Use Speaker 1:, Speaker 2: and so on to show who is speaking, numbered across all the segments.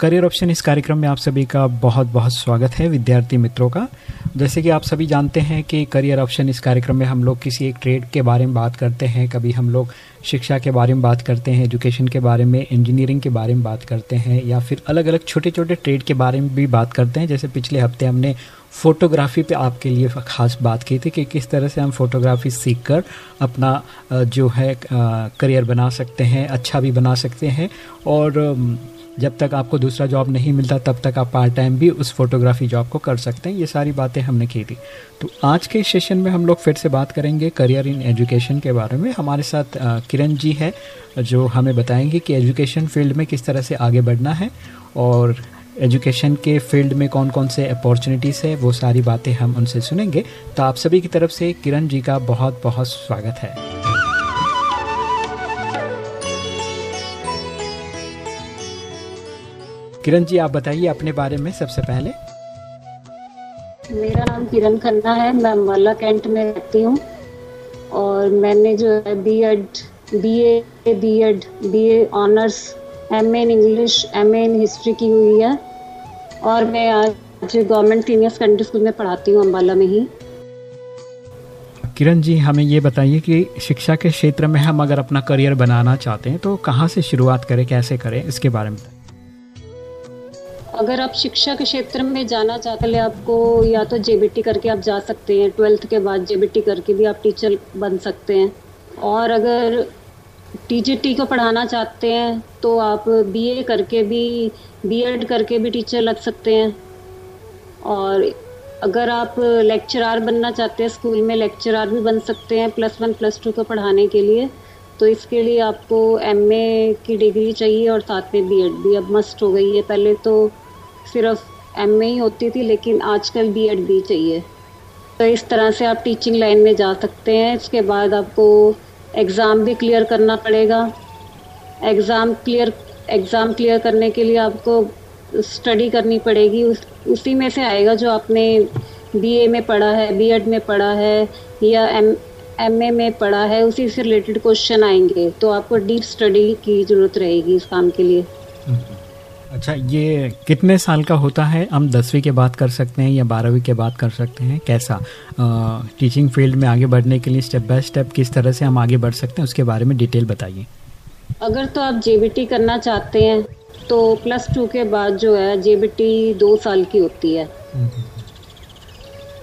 Speaker 1: Career option इस कार्यक्रम में आप सभी का बहुत बहुत स्वागत है विद्यार्थी मित्रों का। जैसे कि आप सभी जानते हैं कि करियर ऑप्शन इस कार्यक्रम में हम लोग किसी एक ट्रेड के बारे में बात करते हैं, कभी हम लोग शिक्षा के बारे में बात करते हैं एजुकेशन के बारे में इंजीनियरिंग के बारे में बात करते हैं, या फिर अलग अलग छोटे छोटे ट्रेड के बारे में भी बात करते हैं। जैसे पिछले हफ़्ते हमने फ़ोटोग्राफी पे आपके लिए ख़ास बात की थी कि किस तरह से हम फोटोग्राफी सीख कर अपना जो है करियर बना सकते हैं अच्छा भी बना सकते हैं। और जब तक आपको दूसरा जॉब नहीं मिलता, तब तक आप पार्ट टाइम भी उस फोटोग्राफी जॉब को कर सकते हैं। ये सारी बातें हमने की थी। तो आज के इस सेशन में हम लोग फिर से बात करेंगे करियर इन एजुकेशन के बारे में। हमारे साथ किरण जी है, जो हमें बताएँगे कि एजुकेशन फ़ील्ड में किस तरह से आगे बढ़ना है और एजुकेशन के फ़ील्ड में कौन कौन से अपॉर्चुनिटीज़ है, वो सारी बातें हम उनसे सुनेंगे। तो आप सभी की तरफ़ से किरण जी का बहुत बहुत स्वागत है। किरण जी आप बताइए अपने बारे में सबसे पहले।
Speaker 2: मेरा नाम किरण खन्ना है मैं अम्बाला कैंट में रहती हूँ। और मैंने जो है B Ed B A B Ed B A honours M A in English M A in history की हुई है। और मैं आज गवर्नमेंट सीनियर सेकेंडरी स्कूल में पढ़ाती हूँ अम्बाला में ही।
Speaker 1: किरण जी हमें ये बताइए कि शिक्षा के क्षेत्र में हम अगर अपना करियर बनाना चाहते हैं तो कहाँ से शुरुआत करें कैसे करें इसके बारे में
Speaker 2: अगर आप शिक्षा के क्षेत्र में जाना चाहते हैं आपको, या तो जेबीटी करके आप जा सकते हैं, ट्वेल्थ के बाद जेबीटी करके भी आप टीचर बन सकते हैं। और अगर टीजीटी को पढ़ाना चाहते हैं तो आप बीए करके भी बीएड करके भी टीचर लग सकते हैं। और अगर आप लेक्चरार बनना चाहते हैं, स्कूल में लेक्चरार भी बन सकते हैं, प्लस वन, प्लस टू को पढ़ाने के लिए तो इसके लिए आपको एमए की डिग्री चाहिए और साथ में बीएड भी। अब मस्ट हो गई है, पहले तो सिर्फ़ एम ही होती थी, लेकिन आजकल बी एड भी चाहिए। तो इस तरह से आप टीचिंग लाइन में जा सकते हैं। इसके बाद आपको एग्ज़ाम भी क्लियर करना पड़ेगा। एग्ज़ाम क्लियर एग्ज़ाम क्लियर करने के लिए आपको स्टडी करनी पड़ेगी। उस, उसी में से आएगा जो आपने बीए में पढ़ा है बीएड में पढ़ा है, या एम एमए में पढ़ा है, उसी से रिलेटेड क्वेश्चन आएँगे। तो आपको डीप स्टडी की ज़रूरत रहेगी इस काम के लिए।
Speaker 1: अच्छा ये कितने साल का होता है? हम दसवीं के बाद कर सकते हैं या बारहवीं के बाद कर सकते हैं कैसा? आ, टीचिंग फ़ील्ड में आगे बढ़ने के लिए स्टेप बाय स्टेप किस तरह से हम आगे बढ़ सकते हैं उसके बारे में डिटेल बताइए।
Speaker 2: अगर तो आप जेबीटी करना चाहते हैं तो प्लस टू के बाद जो है जेबीटी दो साल की होती है।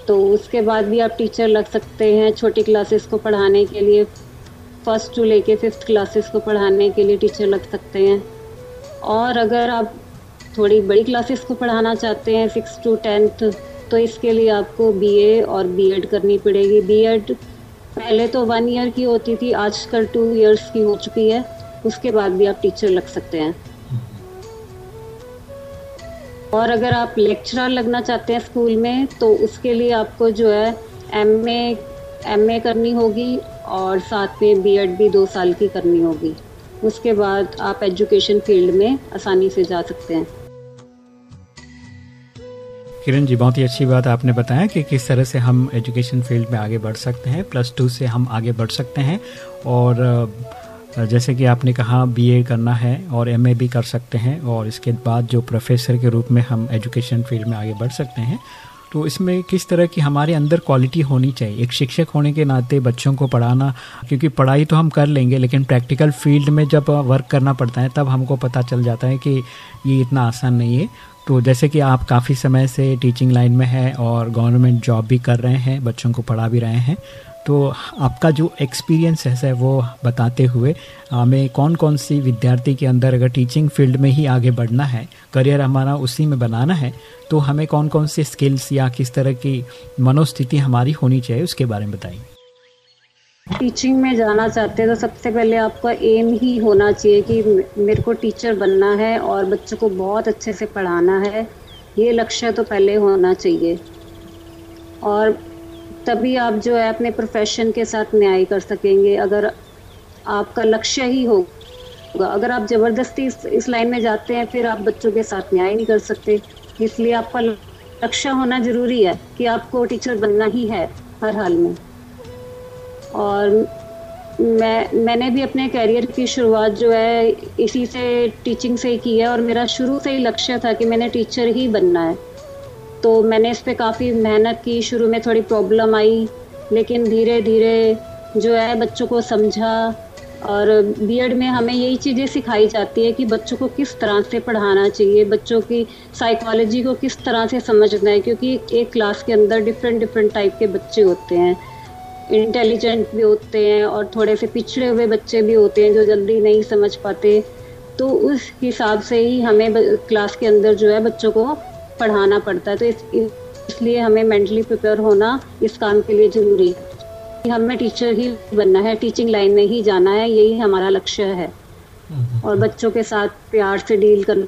Speaker 2: तो उसके बाद भी आप टीचर लग सकते हैं छोटी क्लासेस को पढ़ाने के लिए। फ़र्स्ट टू लेके फिफ्थ क्लासेस को पढ़ाने के लिए टीचर लग सकते हैं। और अगर आप थोड़ी बड़ी क्लासेस को पढ़ाना चाहते हैं सिक्स टू टेंथ तो इसके लिए आपको बीए और बीएड करनी पड़ेगी। बीएड पहले तो वन ईयर की होती थी, आजकल टू इयर्स की हो चुकी है। उसके बाद भी आप टीचर लग सकते हैं। और अगर आप लेक्चरर लगना चाहते हैं स्कूल में तो उसके लिए आपको जो है एम ए करनी होगी और साथ में बीएड भी दो साल की करनी होगी। उसके बाद आप एजुकेशन फ़ील्ड में आसानी से जा सकते हैं।
Speaker 1: किरण जी, बहुत ही अच्छी बात आपने बताया कि किस तरह से हम एजुकेशन फ़ील्ड में आगे बढ़ सकते हैं प्लस टू से हम आगे बढ़ सकते हैं और जैसे कि आपने कहा बीए करना है और एमए भी कर सकते हैं और इसके बाद जो प्रोफेसर के रूप में हम एजुकेशन फ़ील्ड में आगे बढ़ सकते हैं तो इसमें किस तरह की हमारे अंदर क्वालिटी होनी चाहिए? एक शिक्षक होने के नाते बच्चों को पढ़ाना, क्योंकि पढ़ाई तो हम कर लेंगे, लेकिन प्रैक्टिकल फ़ील्ड में जब वर्क करना पड़ता है, तब हमको पता चल जाता है कि ये इतना आसान नहीं है। तो जैसे कि आप काफ़ी समय से टीचिंग लाइन में हैं और गवर्नमेंट जॉब भी कर रहे हैं, बच्चों को पढ़ा भी रहे हैं तो आपका जो एक्सपीरियंस है, वो बताते हुए, हमें कौन कौन सी विद्यार्थी के अंदर अगर टीचिंग फ़ील्ड में ही आगे बढ़ना है करियर हमारा उसी में बनाना है तो हमें कौन कौन से स्किल्स या किस तरह की मनोस्थिति हमारी होनी चाहिए, उसके बारे में बताइए।
Speaker 2: टीचिंग में जाना चाहते हैं तो सबसे पहले आपका एम ही होना चाहिए कि मेरे को टीचर बनना है और बच्चों को बहुत अच्छे से पढ़ाना है। ये लक्ष्य तो पहले होना चाहिए। और तभी आप जो है अपने प्रोफेशन के साथ न्याय कर सकेंगे। अगर आपका लक्ष्य ही होगा अगर आप ज़बरदस्ती इस, इस लाइन में जाते हैं फिर आप बच्चों के साथ न्याय नहीं कर सकते। इसलिए आपका लक्ष्य होना ज़रूरी है कि आपको टीचर बनना ही है हर हाल में। और मैं, मैंने भी अपने करियर की शुरुआत जो है इसी से टीचिंग से ही की है और मेरा शुरू से ही लक्ष्य था कि मैंने टीचर ही बनना है। तो मैंने इस पर काफ़ी मेहनत की, शुरू में थोड़ी प्रॉब्लम आई, लेकिन धीरे धीरे जो है बच्चों को समझा और बीएड में हमें यही चीज़ें सिखाई जाती है कि बच्चों को किस तरह से पढ़ाना चाहिए, बच्चों की साइकोलॉजी को किस तरह से समझना है, क्योंकि एक क्लास के अंदर डिफरेंट डिफरेंट टाइप के बच्चे होते हैं। इंटेलिजेंट भी होते हैं और थोड़े से पिछड़े हुए बच्चे भी होते हैं जो जल्दी नहीं समझ पाते तो उस हिसाब से ही हमें क्लास के अंदर जो है बच्चों को पढ़ाना पड़ता है। तो इस इसलिए हमें मेंटली प्रिपेयर होना इस काम के लिए ज़रूरी है। हमें टीचर ही बनना है टीचिंग लाइन में ही जाना है यही हमारा लक्ष्य है। और बच्चों के साथ प्यार से डील करना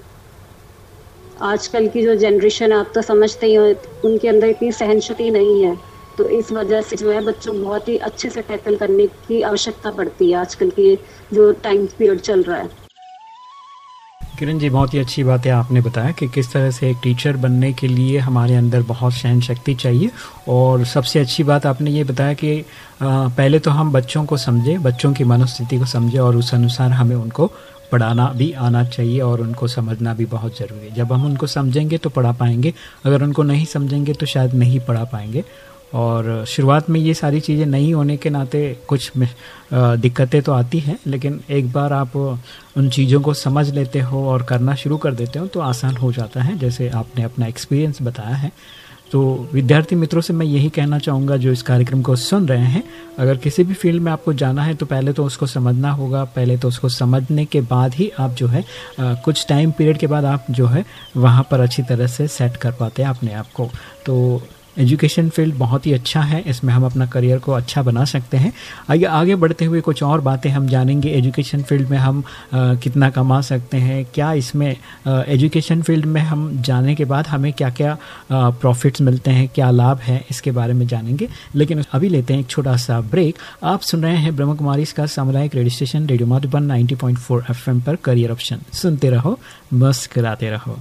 Speaker 2: आजकल की जो जनरेशन आप तो समझते ही हो उनके अंदर इतनी सहनशक्ति नहीं है। तो इस वजह से जो है बच्चों बहुत ही अच्छे से टैकल करने की आवश्यकता पड़ती है आजकल के जो टाइम पीरियड चल रहा है।
Speaker 1: किरण जी, बहुत ही अच्छी बात है आपने बताया कि किस तरह से एक टीचर बनने के लिए हमारे अंदर बहुत सहन शक्ति चाहिए। और सबसे अच्छी बात आपने ये बताया कि पहले तो हम बच्चों को समझे, बच्चों की मनोस्थिति को समझे और उस अनुसार हमें उनको पढ़ाना भी आना चाहिए और उनको समझना भी बहुत ज़रूरी है। जब हम उनको समझेंगे तो पढ़ा पाएँगे, अगर उनको नहीं समझेंगे तो शायद नहीं पढ़ा पाएँगे। और शुरुआत में ये सारी चीज़ें नहीं होने के नाते कुछ दिक्कतें तो आती हैं लेकिन एक बार आप उन चीज़ों को समझ लेते हो और करना शुरू कर देते हो तो आसान हो जाता है जैसे आपने अपना एक्सपीरियंस बताया है। तो विद्यार्थी मित्रों से मैं यही कहना चाहूँगा जो इस कार्यक्रम को सुन रहे हैं अगर किसी भी फ़ील्ड में आपको जाना है तो पहले तो उसको समझना होगा पहले तो उसको समझने के बाद ही आप जो है आ, कुछ टाइम पीरियड के बाद आप जो है वहाँ पर अच्छी तरह से सेट कर पाते हैं अपने आप को। तो एजुकेशन फ़ील्ड बहुत ही अच्छा है। इसमें हम अपना करियर को अच्छा बना सकते हैं। आइए आगे बढ़ते हुए कुछ और बातें हम जानेंगे। एजुकेशन फ़ील्ड में हम आ, कितना कमा सकते हैं? क्या इसमें एजुकेशन फ़ील्ड में हम जाने के बाद हमें क्या क्या प्रॉफिट्स मिलते हैं क्या लाभ है? इसके बारे में जानेंगे। लेकिन अभी लेते हैं एक छोटा सा ब्रेक आप सुन रहे हैं ब्रह्म कुमारी इसका सामुदायिक radio station radio Madhuban 90.4 FM पर करियर ऑप्शन सुनते रहो मस्कराते रहो।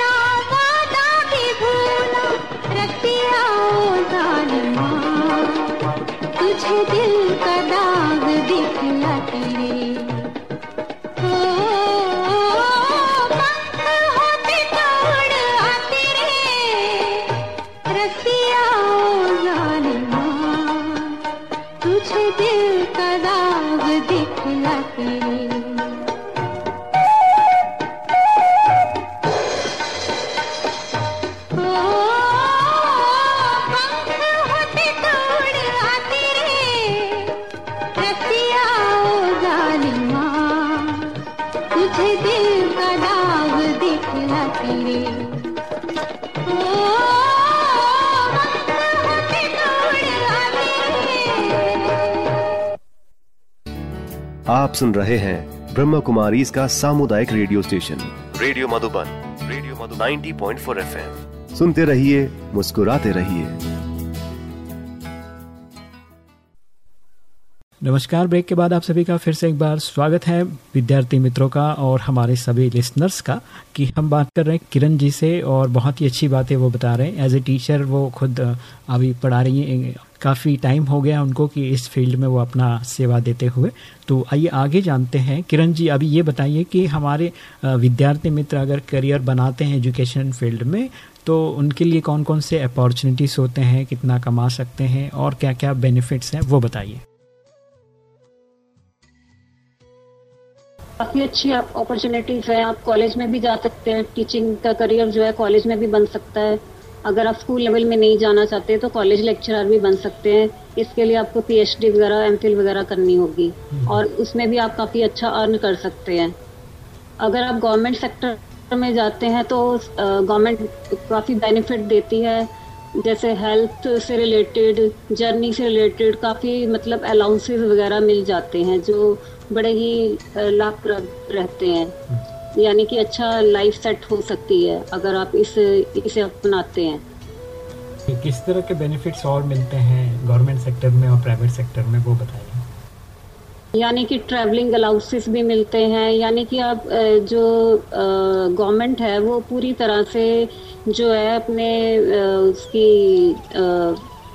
Speaker 3: ना
Speaker 4: आप सुन रहे हैं ब्रह्म कुमारी इसका सामुदायिक radio station. Radio Madhuban radio Madhuban. 90.4 FM. सुनते रहिए मुस्कुराते रहिए।
Speaker 1: नमस्कार ब्रेक के बाद आप सभी का फिर से एक बार स्वागत है विद्यार्थी मित्रों का और हमारे सभी लिसनर्स का कि हम बात कर रहे हैं किरण जी से और बहुत ही अच्छी बातें वो बता रहे हैं। एज ए टीचर वो खुद अभी पढ़ा रही हैं काफ़ी टाइम हो गया उनको कि इस फ़ील्ड में वो अपना सेवा देते हुए। तो आइए आगे जानते हैं। किरण जी, अभी ये बताइए कि हमारे विद्यार्थी मित्र अगर करियर बनाते हैं एजुकेशन फ़ील्ड में तो उनके लिए कौन कौन से अपॉर्चुनिटीज़ होते हैं, कितना कमा सकते हैं और क्या क्या बेनिफिट्स हैं, वो बताइए।
Speaker 2: काफ़ी अच्छी अपॉर्चुनिटीज़ है। आप कॉलेज में भी जा सकते हैं। टीचिंग का करियर जो है कॉलेज में भी बन सकता है। अगर आप स्कूल लेवल में नहीं जाना चाहते तो कॉलेज लेक्चरर भी बन सकते हैं। इसके लिए आपको पीएचडी वगैरह एम वगैरह करनी होगी। हम्म। और उसमें भी आप काफ़ी अच्छा अर्न कर सकते हैं। अगर आप गवर्नमेंट सेक्टर में जाते हैं तो गवर्नमेंट काफ़ी बेनिफिट देती है। जैसे हेल्थ से रिलेटेड जर्नी से रिलेटेड काफ़ी मतलब अलाउंसेस वगैरह मिल जाते हैं जो बड़े ही लाभप्रद रहते हैं। हम्म। यानी कि अच्छा लाइफ सेट हो सकती है अगर आप इस इसे अपनाते हैं।
Speaker 1: किस तरह के बेनिफिट्स और मिलते हैं गवर्नमेंट सेक्टर में और प्राइवेट सेक्टर में वो बताइए।
Speaker 2: यानी कि ट्रैवलिंग अलाउंसेस भी मिलते हैं यानी कि आप जो गवर्नमेंट है वो पूरी तरह से जो है अपने उसकी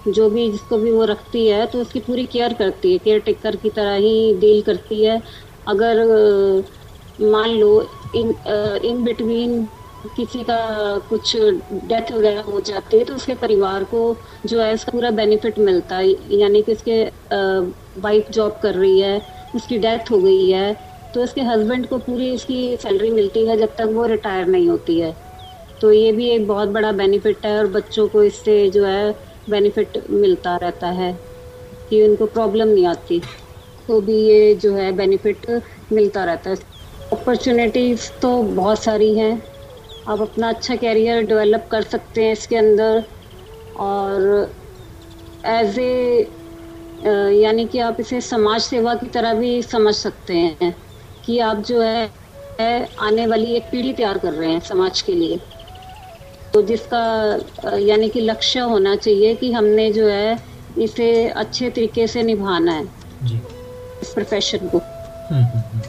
Speaker 2: जो भी जिसको भी वो रखती है तो उसकी पूरी केयर करती है केयर टेकर की तरह ही डील करती है। अगर मान लो इन इन बिटवीन किसी का कुछ डेथ वगैरह हो जाती है तो उसके परिवार को जो है उसका पूरा बेनिफिट मिलता है। यानी कि उसके वाइफ जॉब कर रही है, उसकी डेथ हो गई है तो उसके हस्बैंड को पूरी उसकी सैलरी मिलती है जब तक वो रिटायर नहीं होती है। तो ये भी एक बहुत बड़ा बेनिफिट है और बच्चों को इससे जो है बेनिफिट मिलता रहता है कि उनको प्रॉब्लम नहीं आती। तो भी ये जो है बेनिफिट मिलता रहता है। अपॉर्चुनिटीज़ तो बहुत सारी हैं। आप अपना अच्छा कैरियर डेवलप कर सकते हैं इसके अंदर। और एज ए यानी कि आप इसे समाज सेवा की तरह भी समझ सकते हैं कि आप जो है, आने वाली एक पीढ़ी तैयार कर रहे हैं समाज के लिए। तो जिसका यानी कि लक्ष्य होना चाहिए कि हमने जो है इसे अच्छे तरीके से निभाना है। जी। इस प्रोफेशन को। हम्म, हम्म,
Speaker 1: हम्म।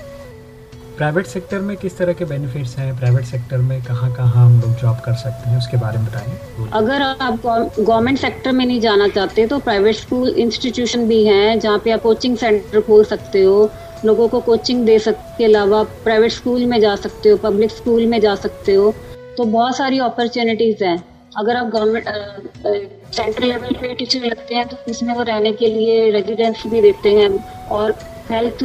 Speaker 1: प्राइवेट सेक्टर में किस तरह के बेनिफिट्स हैं? प्राइवेट सेक्टर में कहाँ कहाँ हम लोग जॉब कर सकते हैं, उसके बारे में बताएँ।
Speaker 2: अगर आप गवर्नमेंट सेक्टर में नहीं जाना चाहते तो प्राइवेट स्कूल इंस्टीट्यूशन भी हैं, जहाँ पे आप कोचिंग सेंटर खोल सकते हो, लोगों को कोचिंग दे सकते, के अलावा प्राइवेट स्कूल में जा सकते हो पब्लिक स्कूल में जा सकते हो तो बहुत सारी अपॉर्चुनिटीज़ हैं। अगर आप गवर्नमेंट सेंट्रल लेवल पे टीचर लगते हैं तो इसमें वो रहने के लिए रेजिडेंस भी देते हैं, और हेल्थ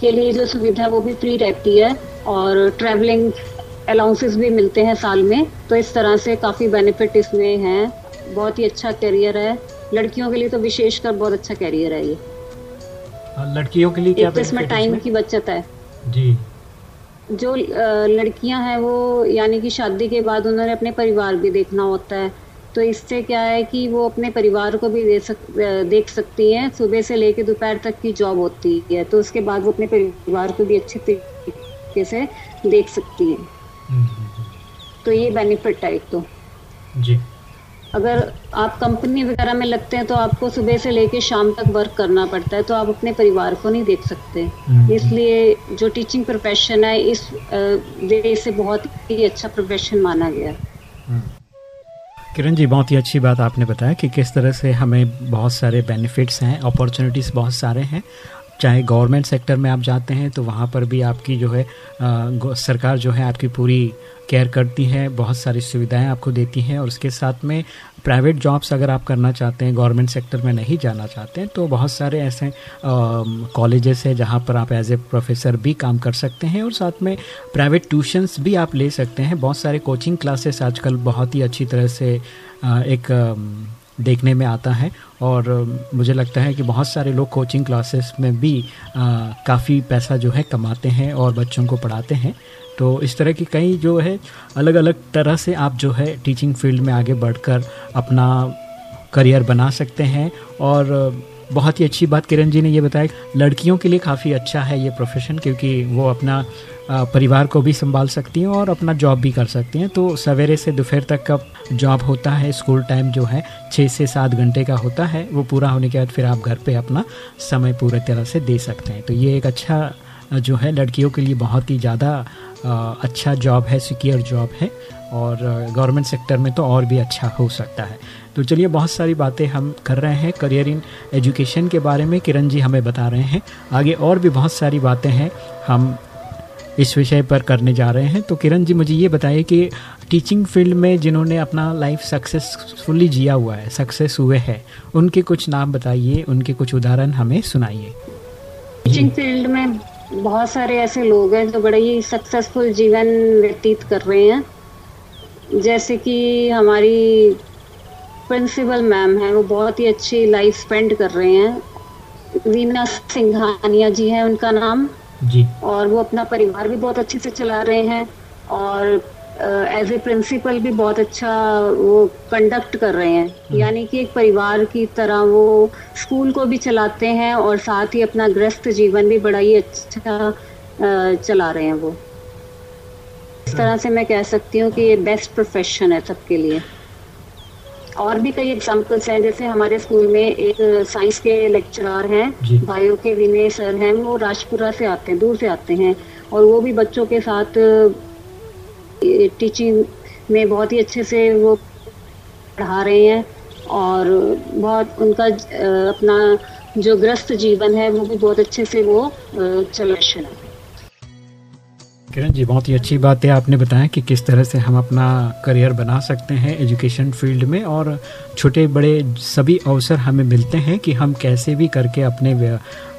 Speaker 2: के लिए जो सुविधा वो भी फ्री रहती है और ट्रैवलिंग अलाउंसेस भी मिलते हैं साल में तो इस तरह से काफ़ी बेनिफिट इसमें हैं। बहुत ही अच्छा करियर है। लड़कियों के लिए तो विशेषकर बहुत अच्छा करियर है ये।
Speaker 1: लड़कियों के लिए क्या
Speaker 2: तो इसमें टाइम की बचत है। जी। जो लड़कियाँ हैं वो यानी कि शादी के बाद उन्होंने अपने परिवार भी देखना होता है। तो इससे क्या है कि वो अपने परिवार को भी दे सक देख सकती हैं। सुबह से लेकर दोपहर तक की जॉब होती है तो उसके बाद वो अपने परिवार को भी अच्छे तरीके से देख सकती हैं। हम्म, हम्म, हम्म। तो ये बेनिफिट है एक तो। जी। अगर आप कंपनी वगैरह में लगते हैं तो आपको सुबह से लेकर शाम तक वर्क करना पड़ता है तो आप अपने परिवार को नहीं देख सकते। इसलिए जो टीचिंग प्रोफेशन है इस वे से बहुत ही अच्छा प्रोफेशन माना गया।
Speaker 1: किरण जी बहुत ही अच्छी बात आपने बताया कि किस तरह से हमें बहुत सारे बेनिफिट्स हैं अपॉर्चुनिटीज़ बहुत सारे हैं। चाहे गवर्नमेंट सेक्टर में आप जाते हैं तो वहाँ पर भी आपकी जो है आ, सरकार जो है आपकी पूरी केयर करती है, बहुत सारी सुविधाएँ आपको देती हैं और उसके साथ में प्राइवेट जॉब्स अगर आप करना चाहते हैं गवर्नमेंट सेक्टर में नहीं जाना चाहते हैं तो बहुत सारे ऐसे कॉलेजेस हैं जहाँ पर आप एज ए प्रोफेसर भी काम कर सकते हैं और साथ में प्राइवेट ट्यूशन्स भी आप ले सकते हैं। बहुत सारे कोचिंग क्लासेस आजकल बहुत ही अच्छी तरह से एक देखने में आता है और मुझे लगता है कि बहुत सारे लोग कोचिंग क्लासेस में भी काफ़ी पैसा जो है कमाते हैं और बच्चों को पढ़ाते हैं। तो इस तरह की कई जो है अलग अलग तरह से आप जो है टीचिंग फ़ील्ड में आगे बढ़कर अपना करियर बना सकते हैं और बहुत ही अच्छी बात किरण जी ने ये बताया लड़कियों के लिए काफ़ी अच्छा है ये प्रोफेशन क्योंकि वो अपना परिवार को भी संभाल सकती हैं और अपना जॉब भी कर सकती हैं। तो सवेरे से दोपहर तक का जॉब होता है स्कूल टाइम जो है छः से सात घंटे का होता है। वो पूरा होने के बाद फिर आप घर पे अपना समय पूरे तरह से दे सकते हैं। तो ये एक अच्छा जो है, लड़कियों के लिए बहुत ही ज़्यादा अच्छा जॉब है सिक्योर जॉब है। और गवर्नमेंट सेक्टर में तो और भी अच्छा हो सकता है। तो चलिए, बहुत सारी बातें हम कर रहे हैं करियर इन एजुकेशन के बारे में। किरण जी हमें बता रहे हैं। आगे और भी बहुत सारी बातें हैं हम इस विषय पर करने जा रहे हैं। तो किरण जी, मुझे ये बताइए कि टीचिंग फ़ील्ड में जिन्होंने अपना लाइफ सक्सेसफुली जिया हुआ है सक्सेस हुए हैं, उनके कुछ नाम बताइए, उनके कुछ उदाहरण हमें सुनाइए।
Speaker 2: टीचिंग फ़ील्ड में बहुत सारे ऐसे लोग हैं जो बड़े ही सक्सेसफुल जीवन व्यतीत कर रहे हैं। जैसे कि हमारी प्रिंसिपल मैम है वो बहुत ही अच्छी लाइफ स्पेंड कर रहे हैं। वीना सिंघानिया जी हैं उनका नाम। जी। और वो अपना परिवार भी बहुत अच्छे से चला रहे हैं और एज ए प्रिंसिपल भी बहुत अच्छा वो कंडक्ट कर रहे हैं। हम्म। यानी कि एक परिवार की तरह वो स्कूल को भी चलाते हैं और साथ ही अपना ग्रस्त जीवन भी बड़ा ही अच्छा चला रहे हैं वो। इस तरह से मैं कह सकती हूँ कि ये बेस्ट प्रोफेशन है सबके लिए। और भी कई एग्जाम्पल्स हैं जैसे हमारे स्कूल में एक साइंस के लेक्चरर हैं बायो के विनय सर हैं वो राजपुरा से आते हैं दूर से आते हैं और वो भी बच्चों के साथ टीचिंग में बहुत ही अच्छे से वो पढ़ा रहे हैं और बहुत उनका अपना जो ग्रस्त जीवन है वो भी बहुत अच्छे से वो चल रहे हैं।
Speaker 1: किरण जी, बहुत ही अच्छी बात है। आपने बताया कि किस तरह से हम अपना करियर बना सकते हैं एजुकेशन फ़ील्ड में और छोटे बड़े सभी अवसर हमें मिलते हैं कि हम कैसे भी करके अपने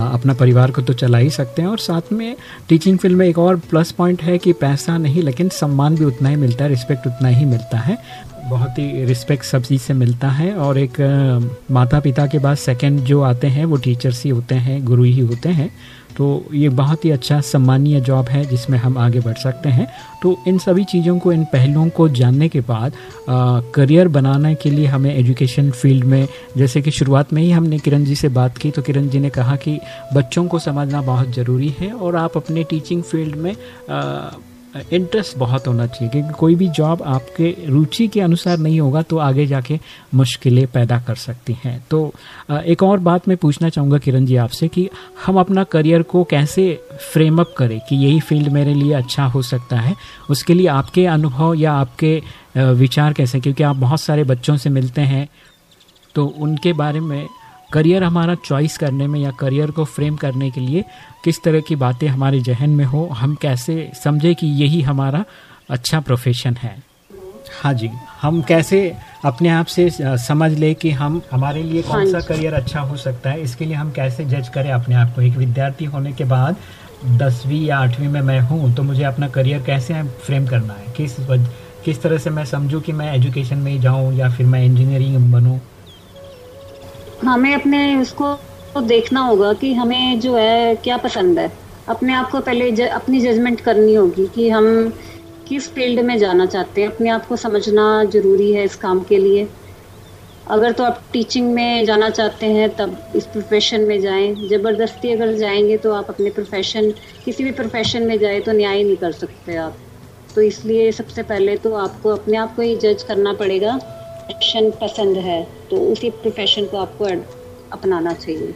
Speaker 1: अपना परिवार को तो चला ही सकते हैं। और साथ में टीचिंग फ़ील्ड में एक और प्लस पॉइंट है कि पैसा नहीं, लेकिन सम्मान भी उतना ही मिलता है, रिस्पेक्ट उतना ही मिलता है। बहुत ही रिस्पेक्ट सब चीज़ से मिलता है और एक माता पिता के बाद सेकंड जो आते हैं वो टीचर्स ही होते हैं, गुरु ही होते हैं। तो ये बहुत ही अच्छा सम्मानीय जॉब है जिसमें हम आगे बढ़ सकते हैं। तो इन सभी चीज़ों को इन पहलुओं को जानने के बाद करियर बनाने के लिए हमें एजुकेशन फ़ील्ड में जैसे कि शुरुआत में ही हमने किरण जी से बात की तो किरण जी ने कहा कि बच्चों को समझना बहुत ज़रूरी है और आप अपने टीचिंग फ़ील्ड में आ, इंटरेस्ट बहुत होना चाहिए, क्योंकि कोई भी जॉब आपके रुचि के अनुसार नहीं होगा तो आगे जाके मुश्किलें पैदा कर सकती हैं। तो एक और बात मैं पूछना चाहूँगा किरण जी आपसे कि हम अपना करियर को कैसे फ्रेम अप करें कि यही फ़ील्ड मेरे लिए अच्छा हो सकता है? उसके लिए आपके अनुभव या आपके विचार कैसे क्योंकि आप बहुत सारे बच्चों से मिलते हैं तो उनके बारे में करियर हमारा चॉइस करने में या करियर को फ्रेम करने के लिए किस तरह की बातें हमारे जहन में हो हम कैसे समझे कि यही हमारा अच्छा प्रोफेशन है? हाँ जी हम कैसे अपने आप से समझ ले कि हम हमारे लिए कौन सा करियर हाँ अच्छा हो सकता है इसके लिए हम कैसे जज करें अपने आप को? एक विद्यार्थी होने के बाद दसवीं या आठवीं में मैं हूँ तो मुझे अपना करियर कैसे फ्रेम करना है? किस किस तरह से मैं समझूँ कि मैं एजुकेशन में ही जाऊँ या फिर मैं इंजीनियरिंग बनूँ?
Speaker 2: हमें अपने उसको तो देखना होगा कि हमें जो है क्या पसंद है। अपने आप को पहले ज, अपनी जजमेंट करनी होगी कि हम किस फ़ील्ड में जाना चाहते हैं। अपने आप को समझना ज़रूरी है इस काम के लिए। अगर तो आप टीचिंग में जाना चाहते हैं तब इस प्रोफेशन में जाएँ। ज़बरदस्ती अगर जाएँगे तो आप अपने प्रोफेशन किसी भी प्रोफेशन में जाए तो न्याय नहीं कर सकते आप। तो इसलिए सबसे पहले तो आपको अपने आप को ही जज करना पड़ेगा। प्रोफेशन पसंद है तो उसी प्रोफेशन को आपको अपनाना चाहिए।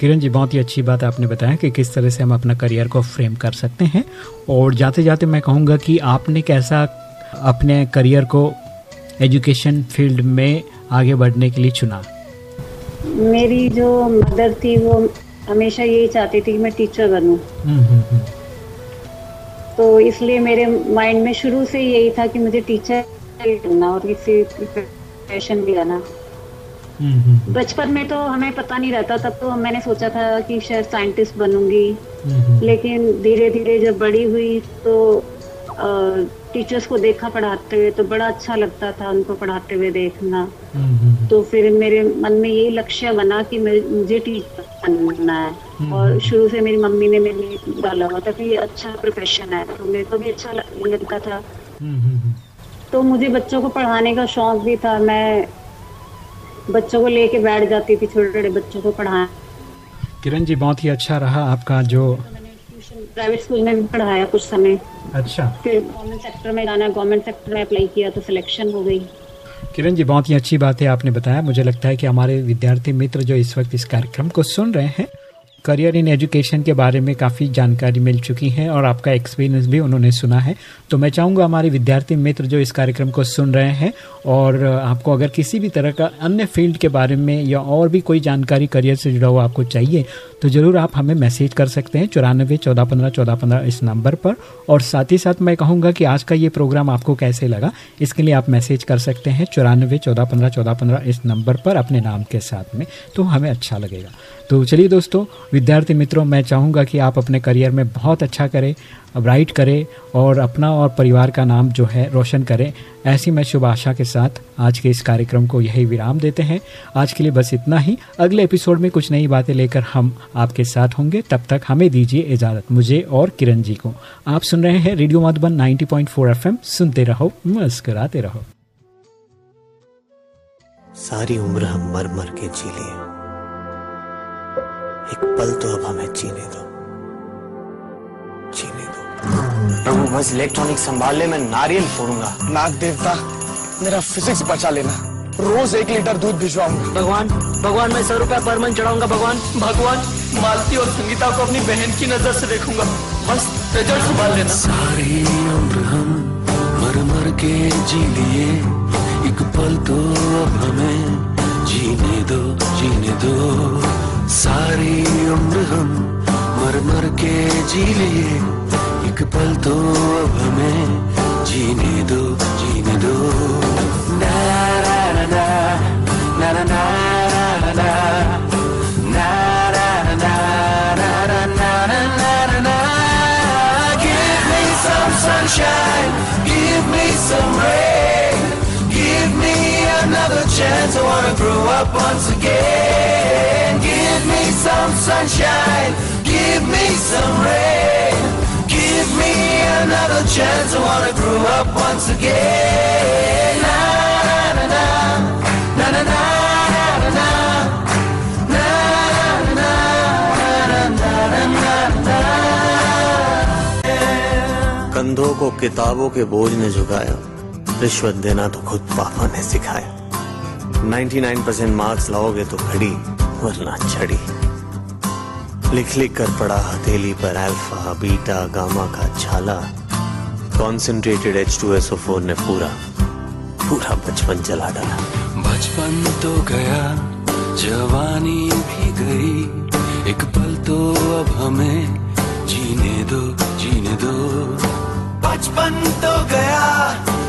Speaker 1: किरण जी बहुत ही अच्छी बात आपने बताया कि किस तरह से हम अपना करियर को फ्रेम कर सकते हैं। और जाते जाते मैं कहूँगा कि आपने कैसा अपने करियर को एजुकेशन फ़ील्ड में आगे बढ़ने के लिए चुना?
Speaker 2: मेरी जो मदर थी वो हमेशा यही चाहती थी कि मैं टीचर बनूं।
Speaker 1: हम्म, हम्म, हम्म,
Speaker 2: तो इसलिए मेरे माइंड में शुरू से यही था कि मुझे टीचर बनना और किसी प्रोफेशन भी आना।
Speaker 1: हम्म, हम्म,
Speaker 2: बचपन में तो हमें पता नहीं रहता तब तो मैंने सोचा था कि शायद साइंटिस्ट बनूँगी।
Speaker 1: हम्म, हम्म,
Speaker 2: लेकिन धीरे धीरे जब बड़ी हुई तो टीचर्स को देखा पढ़ाते हुए तो बड़ा अच्छा लगता था उनको पढ़ाते हुए देखना। तो फिर मेरे मन में यही लक्ष्य बना कि मुझे टीचर बनना है। और शुरू से मेरी मम्मी ने मेरे लिए डाला हुआ था कि ये अच्छा प्रोफेशन है। तो मेरे को भी अच्छा लगता था। तो मुझे बच्चों को पढ़ाने का शौक भी था। मैं बच्चों को लेके बैठ जाती थी छोटे छोटे बच्चों को पढ़ाने
Speaker 1: किरण जी बहुत ही अच्छा रहा आपका जो
Speaker 2: प्राइवेट स्कूल में भी पढ़ाया कुछ समय।
Speaker 1: अच्छा।
Speaker 2: फिर गवर्नमेंट सेक्टर में जाना गवर्नमेंट सेक्टर में अप्लाई किया तो सिलेक्शन हो गई।
Speaker 1: किरण जी बहुत ही अच्छी बात है आपने बताया। मुझे लगता है कि हमारे विद्यार्थी मित्र जो इस वक्त इस कार्यक्रम को सुन रहे हैं करियर इन एजुकेशन के बारे में काफ़ी जानकारी मिल चुकी है और आपका एक्सपीरियंस भी उन्होंने सुना है। तो मैं चाहूँगा हमारे विद्यार्थी मित्र जो इस कार्यक्रम को सुन रहे हैं और आपको अगर किसी भी तरह का अन्य फ़ील्ड के बारे में या और भी कोई जानकारी करियर से जुड़ा हुआ आपको चाहिए तो ज़रूर आप हमें मैसेज कर सकते हैं चौरानबे चौदह पंद्रह चौदह पंद्रह इस नंबर पर। और साथ ही साथ मैं कहूँगा कि आज का ये प्रोग्राम आपको कैसे लगा, इसके लिए आप मैसेज कर सकते हैं चौरानबे चौदह पंद्रह चौदह पंद्रह इस नंबर पर अपने नाम के साथ में तो हमें अच्छा लगेगा। तो चलिए दोस्तों, विद्यार्थी मित्रों, मैं चाहूँगा कि आप अपने करियर में बहुत अच्छा करें ब्राइट करें और अपना और परिवार का नाम जो है रोशन करें। ऐसी मैं शुभ आशा के साथ आज के इस कार्यक्रम को यही विराम देते हैं। आज के लिए बस इतना ही। अगले एपिसोड में कुछ नई बातें लेकर हम आपके साथ होंगे। तब तक हमें दीजिए इजाज़त। मुझे और किरण जी को। आप सुन रहे हैं रेडियो मधुबन 90.4 एफएम। सुनते रहो, मुस्कुराते रहो।
Speaker 5: सारी उम्र हम मर मर के जी लिए। एक पल तो अब हमें जीने दो। जीने दो।
Speaker 6: प्रभु बस इलेक्ट्रॉनिक संभालने में नारियल फोड़ूँगा।
Speaker 7: नाग देवता मेरा फिजिक्स बचा लेना। रोज एक लीटर दूध भिजवाऊँगा।
Speaker 6: भगवान भगवान मैं सौ रुपया पर मन चढ़ाऊँगा भगवान। भगवान मालती और संगीता को अपनी बहन की नज़र से देखूँगा। बस रिज़ल्ट संभाल लेना।
Speaker 8: सारी उम्र हम मर मर के जी लिए। एक पल तो अब हमें जीने दो जीने दो। सारी उम्र हम मर मर के जी लिए। chance, I wanna grow up once again. Give me some sunshine, give me some rain. Give me another chance, I wanna grow up once again. Na na na na, na na na.
Speaker 5: कंधों को किताबों के बोझ ने झुकाया रिश्वत देना तो खुद पापा ने सिखाया 99% मार्क्स लाओगे तो घड़ी, वरना छड़ी लिख लिख कर पड़ा हथेली पर अल्फ़ा बीटा गामा का छाला। Concentrated H two S O four ने पूरा पूरा बचपन जला डाला।
Speaker 8: बचपन तो गया, जवानी भी गई। एक पल तो अब हमें जीने दो जीने दो। बचपन तो गया,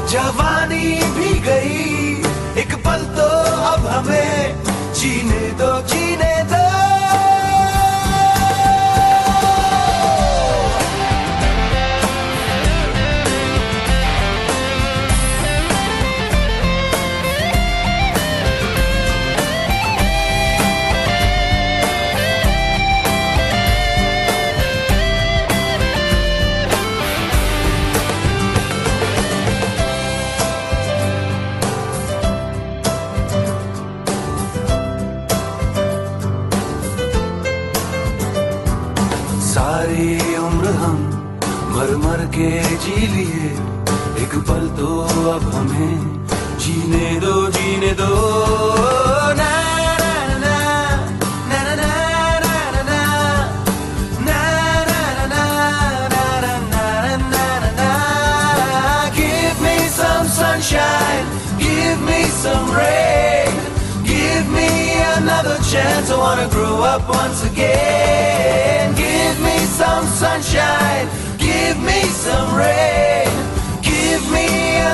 Speaker 8: जवानी भी गई। एक पल तो अब हमें जीने दो जीने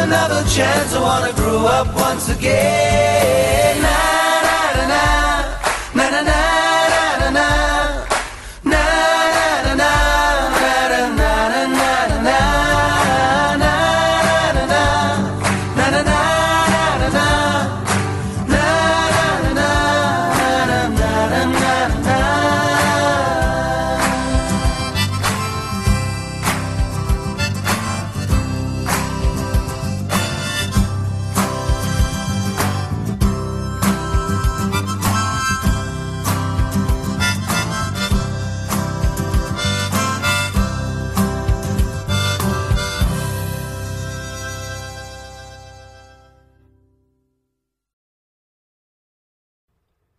Speaker 8: another chance. I wanna grow up once again.